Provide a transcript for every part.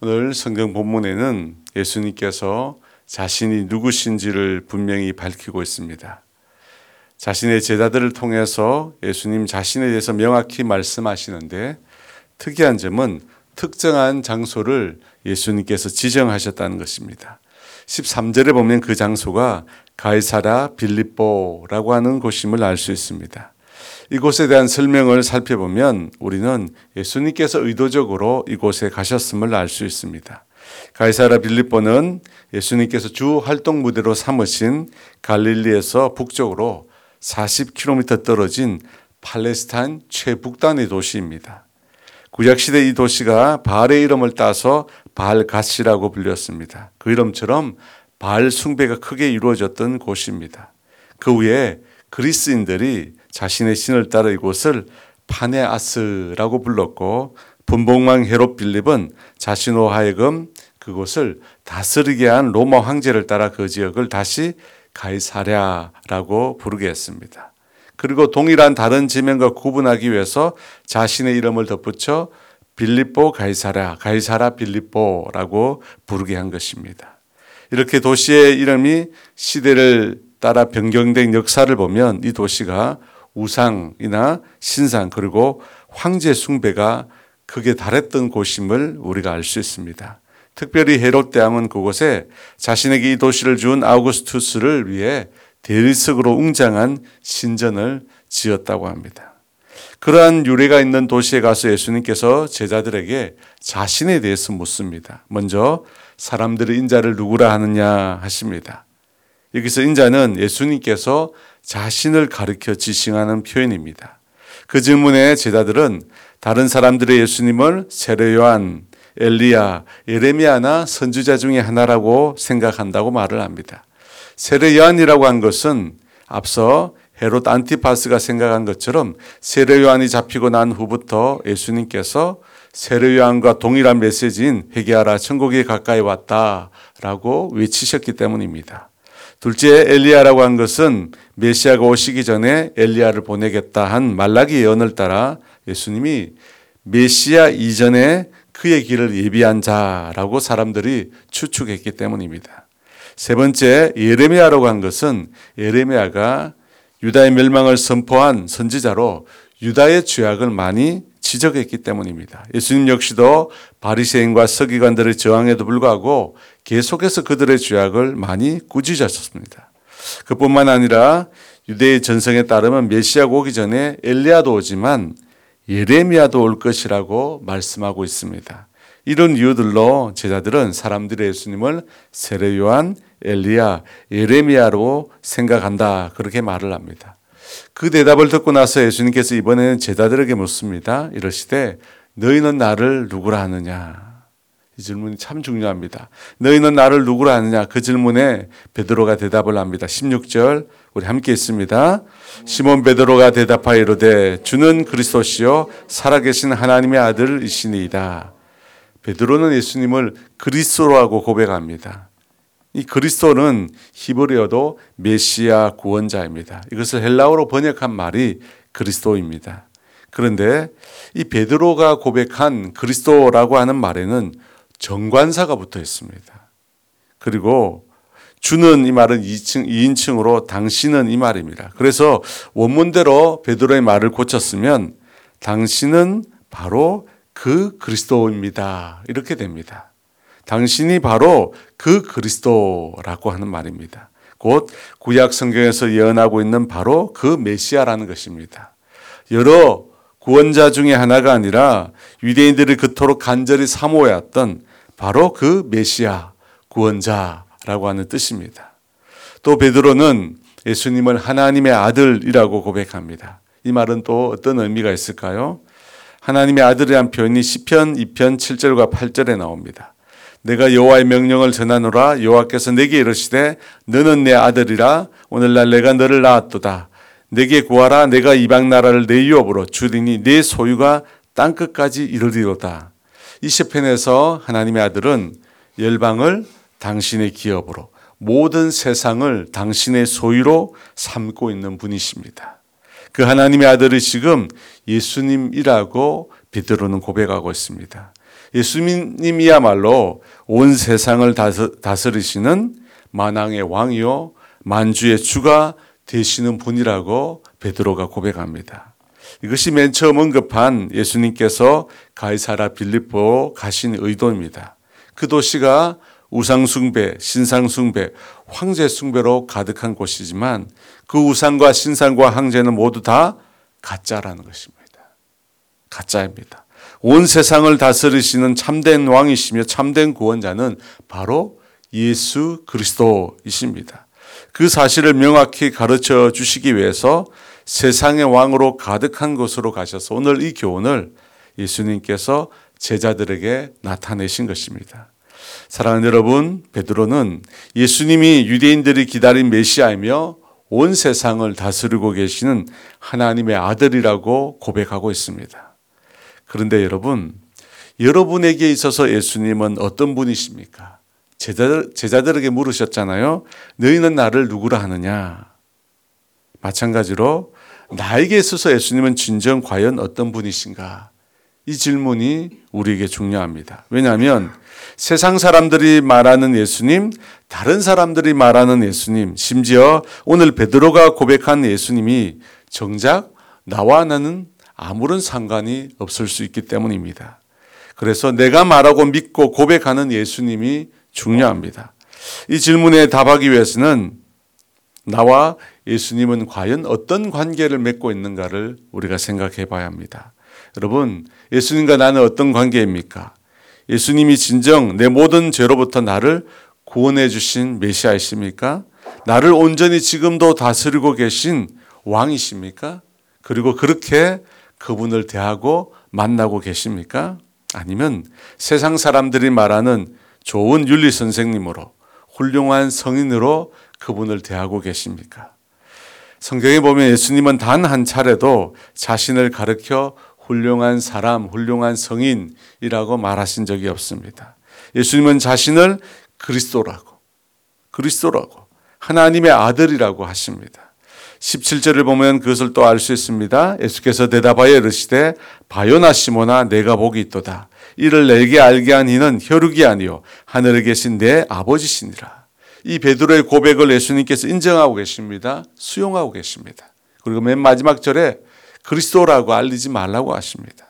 오늘 성경 본문에는 예수님께서 자신이 누구신지를 분명히 밝히고 있습니다. 자신의 제자들을 통해서 예수님 자신에 대해서 명확히 말씀하시는데 특이한 점은 특정한 장소를 예수님께서 지정하셨다는 것입니다. 13절에 보면 그 장소가 가이사라 빌립보라고 하는 곳임을 알 수 있습니다. 이곳에 대한 설명을 살펴보면 우리는 예수님께서 의도적으로 이곳에 가셨음을 알 수 있습니다. 가이사라 빌립보는 예수님께서 주 활동 무대로 삼으신 갈릴리에서 북쪽으로 40km 떨어진 팔레스타인 최북단의 도시입니다. 구약시대 이 도시가 바알의 이름을 따서 바알가시라고 불렸습니다. 그 이름처럼 바알 숭배가 크게 이루어졌던 곳입니다. 그 후에 그리스인들이 자신의 신을 따라 이곳을 파네아스라고 불렀고 분봉왕 헤롯 빌립은 자신으로 하여금 그곳을 다스리게 한 로마 황제를 따라 그 지역을 다시 가이사랴라고 부르게 했습니다. 그리고 동일한 다른 지명과 구분하기 위해서 자신의 이름을 덧붙여 빌립보 가이사랴, 가이사라 빌립보라고 부르게 한 것입니다. 이렇게 도시의 이름이 시대를 따라 변경된 역사를 보면 이 도시가 우상이나 신상 그리고 황제 숭배가 크게 달했던 곳임을 우리가 알 수 있습니다. 특별히 헤롯 대왕은 그곳에 자신에게 이 도시를 준 아우구스투스를 위해 대리석으로 웅장한 신전을 지었다고 합니다. 그러한 유래가 있는 도시에 가서 예수님께서 제자들에게 자신에 대해서 묻습니다. 먼저 사람들의 인자를 누구라 하느냐 하십니다. 여기서 인자는 예수님께서 자신을 가르쳐 지칭하는 표현입니다. 그 질문에 제자들은 다른 사람들의 예수님을 세례 요한, 엘리야, 예레미야나 선지자 중에 하나라고 생각한다고 말을 합니다. 세례 요한이라고 한 것은 앞서 헤롯 안티파스가 생각한 것처럼 세례 요한이 잡히고 난 후부터 예수님께서 세례 요한과 동일한 메시지인 회개하라 천국이 가까이 왔다라고 외치셨기 때문입니다. 둘째 엘리야라고 한 것은 메시아가 오시기 전에 엘리야를 보내겠다 한 말라기 예언을 따라 예수님이 메시아 이전에 그의 길을 예비한 자라고 사람들이 추측했기 때문입니다. 세 번째 예레미야라고 한 것은 예레미야가 유다의 멸망을 선포한 선지자로 유다의 죄악을 많이 지적했기 때문입니다. 예수님 역시도 바리새인과 서기관들의 저항에도 불구하고 계속해서 그들의 죄악을 많이 꾸짖었습니다. 그뿐만 아니라 유대의 전성에 따르면 메시아가 오기 전에 엘리야도 오지만 예레미야도 올 것이라고 말씀하고 있습니다. 이런 이유들로 제자들은 사람들의 예수님을 세례 요한, 엘리야, 예레미야로 생각한다. 그렇게 말을 합니다. 그 대답을 듣고 나서 예수님께서 이번에는 제자들에게 묻습니다. 이러시되 너희는 나를 누구라 하느냐? 이 질문이 참 중요합니다. 너희는 나를 누구라 하느냐? 그 질문에 베드로가 대답을 합니다. 16절 우리 함께 있습니다. 시몬 베드로가 대답하여 이르되 주는 그리스도시요 살아계신 하나님의 아들이시니이다. 베드로는 예수님을 그리스도라고 고백합니다. 이 그리스도는 히브리어도 메시아 구원자입니다. 이것을 헬라어로 번역한 말이 그리스도입니다. 그런데 이 베드로가 고백한 그리스도라고 하는 말에는 정관사가 붙어 있습니다. 그리고 주는 이 말은 2층, 2인칭으로 당신은 이 말입니다. 그래서 원문대로 베드로의 말을 고쳤으면 당신은 바로 그 그리스도입니다. 이렇게 됩니다. 당신이 바로 그 그리스도라고 하는 말입니다. 곧 구약 성경에서 예언하고 있는 바로 그 메시아라는 것입니다. 여러 구원자 중에 하나가 아니라 유대인들이 그토록 간절히 사모해왔던 바로 그 메시아 구원자라고 하는 뜻입니다. 또 베드로는 예수님을 하나님의 아들이라고 고백합니다. 이 말은 또 어떤 의미가 있을까요? 하나님의 아들이란 표현이 시편 2편 7절과 8절에 나옵니다. 내가 여호와의 명령을 전하노라. 여호와께서 내게 이르시되 너는 내 아들이라. 오늘날 내가 너를 낳았도다. 내게 구하라. 내가 이방 나라를 내 유업으로 주리니 내 소유가 땅 끝까지 이르리로다. 이 시편에서 하나님의 아들은 열방을 당신의 기업으로 모든 세상을 당신의 소유로 삼고 있는 분이십니다. 그 하나님의 아들이 지금 예수님이라고 베드로는 고백하고 있습니다. 예수님이야말로 온 세상을 다스리시는 만왕의 왕이요 만주의 주가 되시는 분이라고 베드로가 고백합니다. 이것이 맨 처음 언급한 예수님께서 가이사라 빌립보 가신 의도입니다. 그 도시가 우상숭배, 신상숭배, 황제숭배로 가득한 곳이지만 그 우상과 신상과 황제는 모두 다 가짜라는 것입니다. 가짜입니다. 온 세상을 다스리시는 참된 왕이시며 참된 구원자는 바로 예수 그리스도이십니다. 그 사실을 명확히 가르쳐 주시기 위해서 세상의 왕으로 가득한 곳으로 가셔서 오늘 이 교훈을 예수님께서 제자들에게 나타내신 것입니다. 사랑하는 여러분, 베드로는 예수님이 유대인들이 기다린 메시아이며 온 세상을 다스리고 계시는 하나님의 아들이라고 고백하고 있습니다. 그런데 여러분, 여러분에게 있어서 예수님은 어떤 분이십니까? 제자들, 제자들에게 물으셨잖아요. 너희는 나를 누구라 하느냐? 마찬가지로 나에게 있어서 예수님은 진정 과연 어떤 분이신가? 이 질문이 우리에게 중요합니다. 왜냐하면 세상 사람들이 말하는 예수님, 다른 사람들이 말하는 예수님, 심지어 오늘 베드로가 고백한 예수님이 정작 나와 나는 아무런 상관이 없을 수 있기 때문입니다. 그래서 내가 말하고 믿고 고백하는 예수님이 중요합니다. 이 질문에 답하기 위해서는 나와 예수님은 과연 어떤 관계를 맺고 있는가를 우리가 생각해 봐야 합니다. 여러분, 예수님과 나는 어떤 관계입니까? 예수님이 진정 내 모든 죄로부터 나를 구원해 주신 메시아이십니까? 나를 온전히 지금도 다스리고 계신 왕이십니까? 그리고 그렇게 그분을 대하고 만나고 계십니까? 아니면 세상 사람들이 말하는 좋은 윤리 선생님으로 훌륭한 성인으로 그분을 대하고 계십니까? 성경에 보면 예수님은 단 한 차례도 자신을 가르켜 훌륭한 사람, 훌륭한 성인이라고 말하신 적이 없습니다. 예수님은 자신을 그리스도라고, 그리스도라고, 하나님의 아들이라고 하십니다. 17절을 보면 그것을 또 알 수 있습니다. 예수께서 대답하여 이르시되 바요나 시모나 내가 복이 있도다. 이를 내게 알게 한 이는 혈육이 아니요 하늘에 계신 내 아버지시니라. 이 베드로의 고백을 예수님께서 인정하고 계십니다. 수용하고 계십니다. 그리고 맨 마지막 절에 그리스도라고 알리지 말라고 하십니다.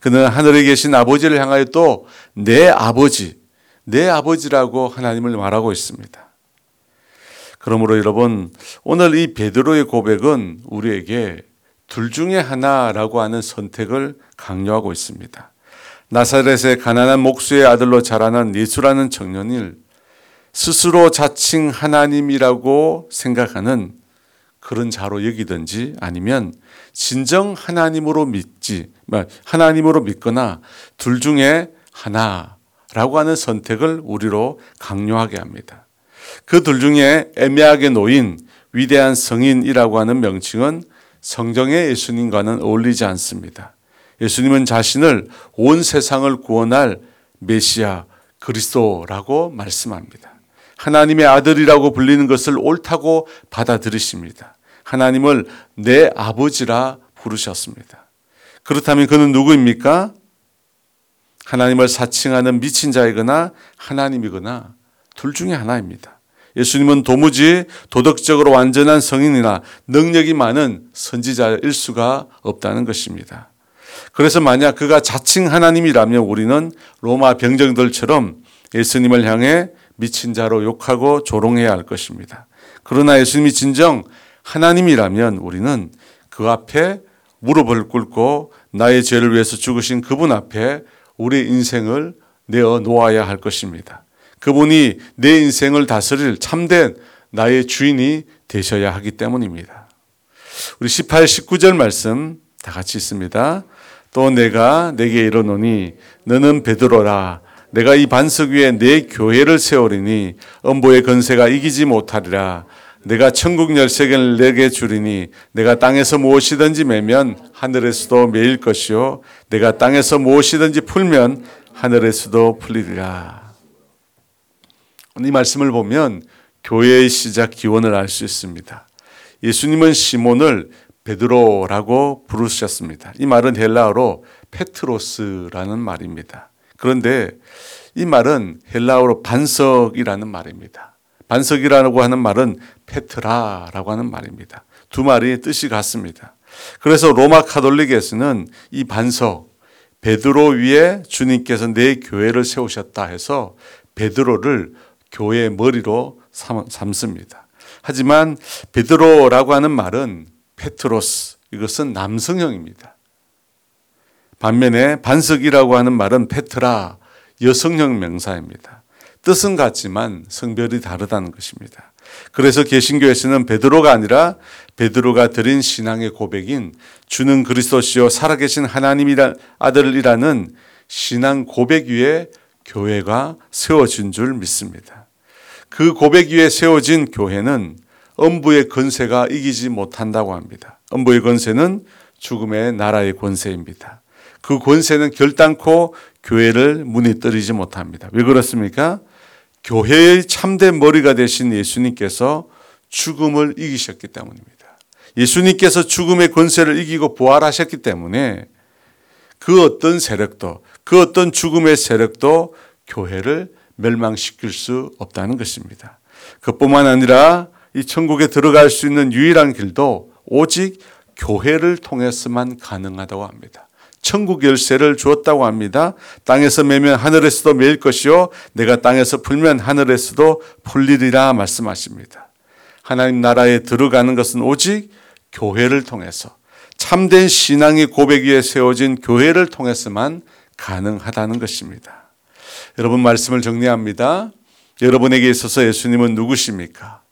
그는 하늘에 계신 아버지를 향하여 또 내 아버지, 내 아버지라고 하나님을 말하고 있습니다. 그러므로 여러분, 오늘 이 베드로의 고백은 우리에게 둘 중에 하나라고 하는 선택을 강요하고 있습니다. 나사렛의 가난한 목수의 아들로 자라난 예수라는 청년을 스스로 자칭 하나님이라고 생각하는 그런 자로 여기든지 아니면 진정 하나님으로 믿지, 뭐 하나님으로 믿거나 둘 중에 하나라고 하는 선택을 우리로 강요하게 합니다. 그둘 중에 애매하게 놓인 위대한 성인이라고 하는 명칭은 성경의 예수님과는 어울리지 않습니다. 예수님은 자신을 온 세상을 구원할 메시아 그리스도라고 말씀합니다. 하나님의 아들이라고 불리는 것을 옳다고 받아들이십니다. 하나님을 내 아버지라 부르셨습니다. 그렇다면 그는 누구입니까? 하나님을 사칭하는 미친 자이거나 하나님이거나 둘 중에 하나입니다. 예수님은 도무지 도덕적으로 완전한 성인이나 능력이 많은 선지자일 수가 없다는 것입니다. 그래서 만약 그가 자칭 하나님이라면 우리는 로마 병정들처럼 예수님을 향해 미친 자로 욕하고 조롱해야 할 것입니다. 그러나 예수님이 진정 하나님이라면 우리는 그 앞에 무릎을 꿇고 나의 죄를 위해서 죽으신 그분 앞에 우리 인생을 내어 놓아야 할 것입니다. 그분이 내 인생을 다스릴 참된 나의 주인이 되셔야 하기 때문입니다. 우리 18, 19절 말씀 다 같이 있습니다. 또 내가 내게 이르노니 너는 베드로라 내가 이 반석 위에 내 교회를 세우리니 엄보의 건세가 이기지 못하리라 내가 천국 열쇠를 내게 주리니 내가 땅에서 무엇이든지 매면 하늘에서도 매일 것이요 내가 땅에서 무엇이든지 풀면 하늘에서도 풀리리라 이 말씀을 보면 교회의 시작 기원을 알 수 있습니다. 예수님은 시몬을 베드로라고 부르셨습니다. 이 말은 헬라어로 페트로스라는 말입니다. 그런데 이 말은 헬라어로 반석이라는 말입니다. 반석이라고 하는 말은 페트라라고 하는 말입니다. 두 말이 뜻이 같습니다. 그래서 로마 카톨릭에서는 이 반석 베드로 위에 주님께서 내 교회를 세우셨다 해서 베드로를 교회의 머리로 삼습니다. 하지만 베드로라고 하는 말은 페트로스 이것은 남성형입니다. 반면에 반석이라고 하는 말은 페트라 여성형 명사입니다. 뜻은 같지만 성별이 다르다는 것입니다. 그래서 개신교에서는 베드로가 아니라 베드로가 드린 신앙의 고백인 주는 그리스도시요 살아계신 하나님이라 아들이라는 신앙 고백 위에 교회가 세워진 줄 믿습니다. 그 고백 위에 세워진 교회는 엄부의 권세가 이기지 못한다고 합니다. 엄부의 권세는 죽음의 나라의 권세입니다. 그 권세는 결단코 교회를 무너뜨리지 못합니다. 왜 그렇습니까? 교회의 참된 머리가 되신 예수님께서 죽음을 이기셨기 때문입니다. 예수님께서 죽음의 권세를 이기고 부활하셨기 때문에 그 어떤 세력도 그 어떤 죽음의 세력도 교회를 멸망시킬 수 없다는 것입니다. 그뿐만 아니라 이 천국에 들어갈 수 있는 유일한 길도 오직 교회를 통해서만 가능하다고 합니다. 천국 열쇠를 주었다고 합니다. 땅에서 매면 하늘에서도 매일 것이요 내가 땅에서 풀면 하늘에서도 풀리리라 말씀하십니다. 하나님 나라에 들어가는 것은 오직 교회를 통해서 참된 신앙의 고백 위에 세워진 교회를 통해서만 가능하다는 것입니다. 여러분 말씀을 정리합니다. 여러분에게 있어서 예수님은 누구십니까?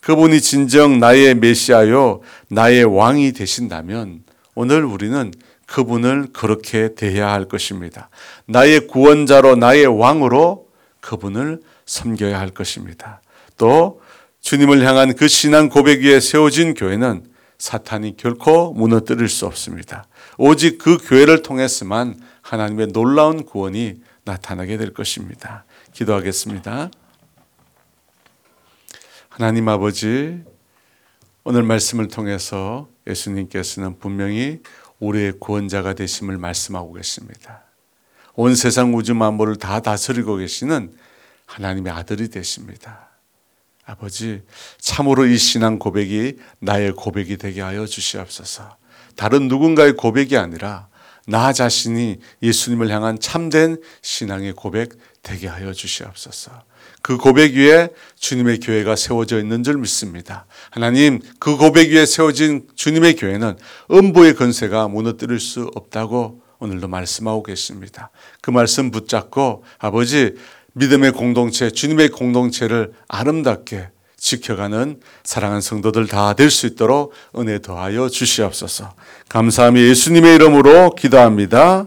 그분이 진정 나의 메시아요, 나의 왕이 되신다면 오늘 우리는 그분을 그렇게 대해야 할 것입니다. 나의 구원자로 나의 왕으로 그분을 섬겨야 할 것입니다. 또 주님을 향한 그 신앙 고백 위에 세워진 교회는 사탄이 결코 무너뜨릴 수 없습니다. 오직 그 교회를 통해서만 하나님의 놀라운 구원이 나타나게 될 것입니다. 기도하겠습니다. 하나님 아버지, 오늘 말씀을 통해서 예수님께서는 분명히 우리의 구원자가 되심을 말씀하고 계십니다. 온 세상 우주 만물을 다 다스리고 계시는 하나님의 아들이 되십니다. 아버지, 참으로 이 신앙 고백이 나의 고백이 되게 하여 주시옵소서. 다른 누군가의 고백이 아니라 나 자신이 예수님을 향한 참된 신앙의 고백 되게 하여 주시옵소서. 그 고백 위에 주님의 교회가 세워져 있는 줄 믿습니다. 하나님, 그 고백 위에 세워진 주님의 교회는 음부의 건세가 무너뜨릴 수 없다고 오늘도 말씀하고 계십니다. 그 말씀 붙잡고 아버지 믿음의 공동체, 주님의 공동체를 아름답게 지켜가는 사랑하는 성도들 다 될 수 있도록 은혜 더하여 주시옵소서. 감사함이 예수님의 이름으로 기도합니다.